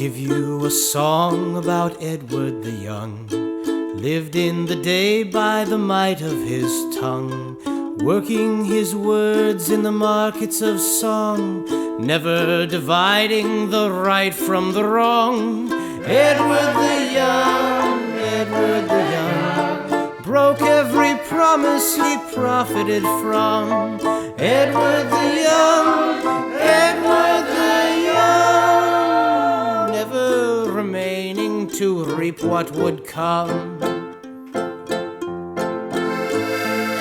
give you a song about Edward the Young. Lived in the day by the might of his tongue, working his words in the markets of song, never dividing the right from the wrong. Edward the Young, Edward the Young, broke every promise he profited from. Edward the Young, Edward reap what would come.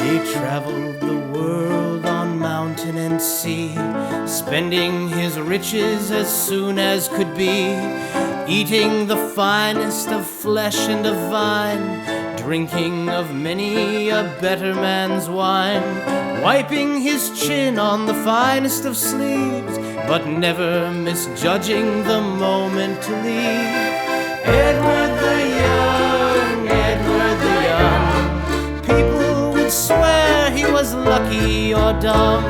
He traveled the world on mountain and sea, spending his riches as soon as could be, eating the finest of flesh and of vine, drinking of many a better man's wine, wiping his chin on the finest of sleeves, but never misjudging the moment to leave. Edward dumb.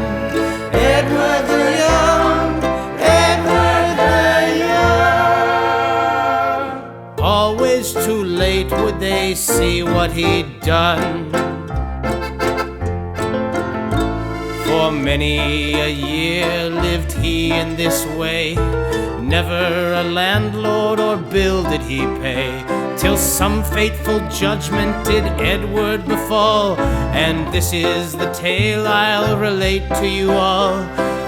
Edward the Young, Edward the Young. Always too late would they see what he'd done. For many a year lived he in this way. Never a landlord or bill did he pay, till some fateful judgment did Edward befall. And this is the tale I'll relate to you all.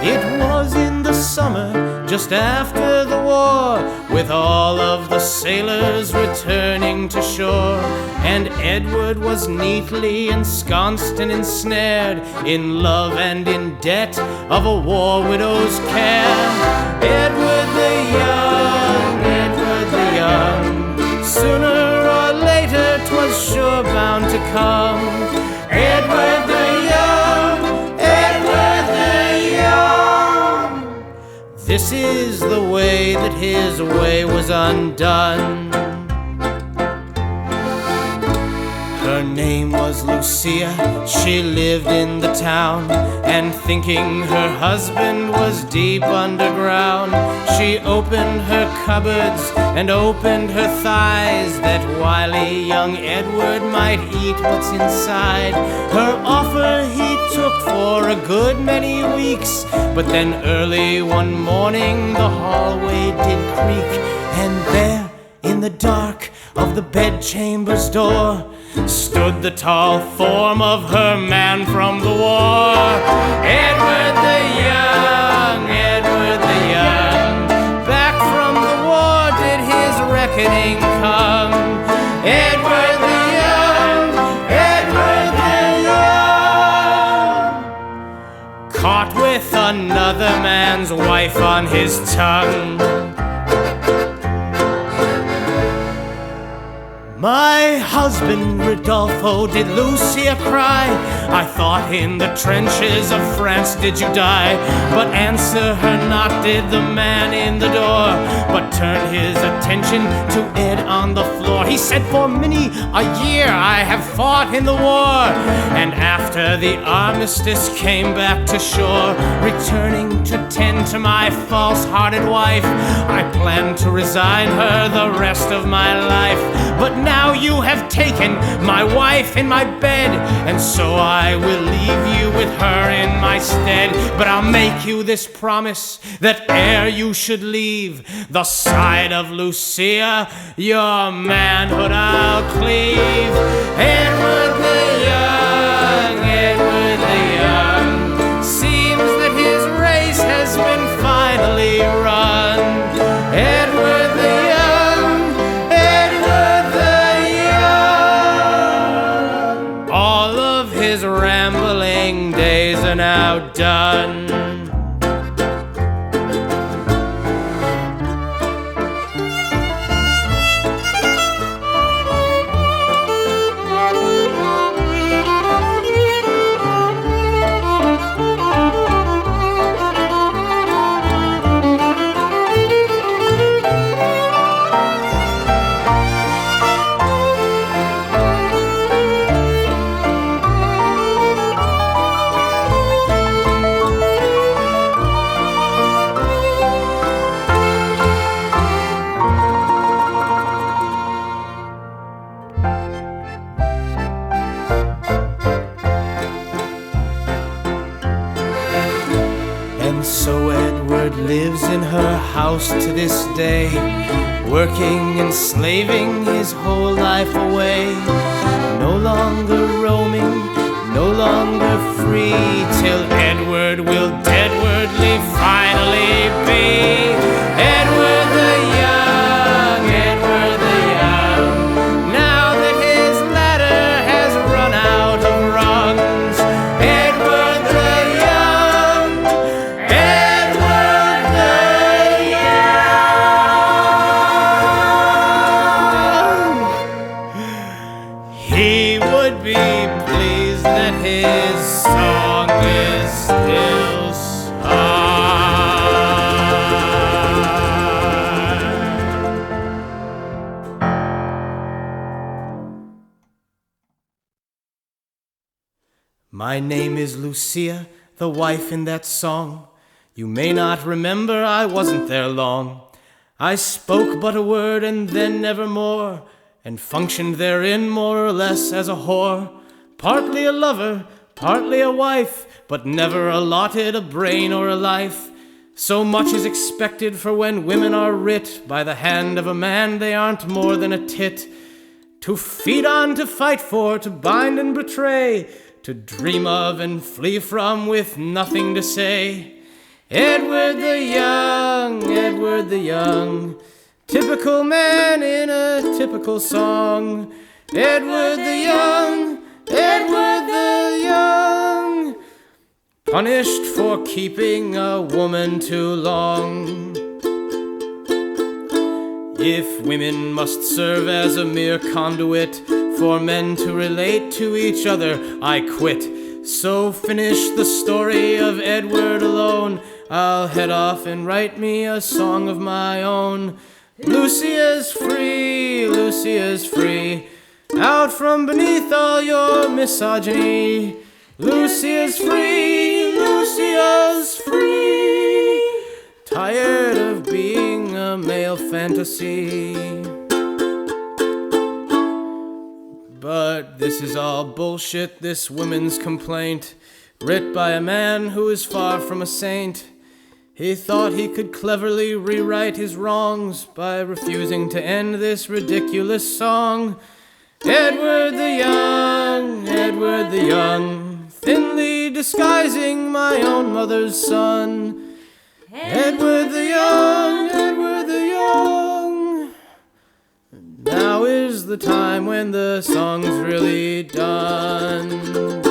It was in the summer, just after the war, with all of the sailors returning to shore. And Edward was neatly ensconced and ensnared in love and in debt of a war widow's care. Edward the Young, Edward the Young, sooner or later 'twas sure bound to come. This is the way that his way was undone. Her name was Lucia, she lived in the town, and thinking her husband was deep underground, she opened her cupboards and opened her thighs, that wily young Edward might eat what's inside. Her offer he took for a good many weeks, but then early one morning the hallway did creak, and there in the dark of the bedchamber's door stood the tall form of her man from the war. Edward the another man's wife on his tongue. My husband Rodolfo, did Lucia cry? I thought in the trenches of France did you die? But answer her not, did the man in the turned his attention to Ed on the floor. He said, For many a year I have fought in the war, and after the armistice came back to shore, returning to tend to my false hearted wife. I planned to resign her the rest of my life, but now you have taken my wife in my bed, and so I will leave you with her in my stead. But I'll make you this promise that ere you should leave the side of Lucia, your manhood I'll cleave. Edward the Young, Edward the Young, seems that his race has been finally run. Edward the Young, Edward the Young. All of his rambling days are now done. House to this day, working and slaving his whole life away. No longer roaming, no longer free, till Edward will deadwardly finally My name is Lucia, the wife in that song. You may not remember, I wasn't there long. I spoke but a word and then never more, and functioned therein more or less as a whore. Partly a lover, partly a wife, but never allotted a brain or a life. So much is expected for when women are writ by the hand of a man, they aren't more than a tit. To feed on, to fight for, to bind and betray, to dream of and flee from with nothing to say. Edward the Young, Edward the Young, typical man in a typical song. Edward the Young, Edward the Young, punished for keeping a woman too long. If women must serve as a mere conduit for men to relate to each other, I quit. So finish the story of Edward alone. I'll head off and write me a song of my own. Lucia's free, Lucia's free. Out from beneath all your misogyny. Lucia's free, Lucia's free. Tired of being a male fantasy. This is all bullshit, this woman's complaint, writ by a man who is far from a saint. He thought he could cleverly rewrite his wrongs by refusing to end this ridiculous song. Edward the Young, Edward the Young, thinly disguising my own mother's son. Edward the Young, Edward the time when the song's really done.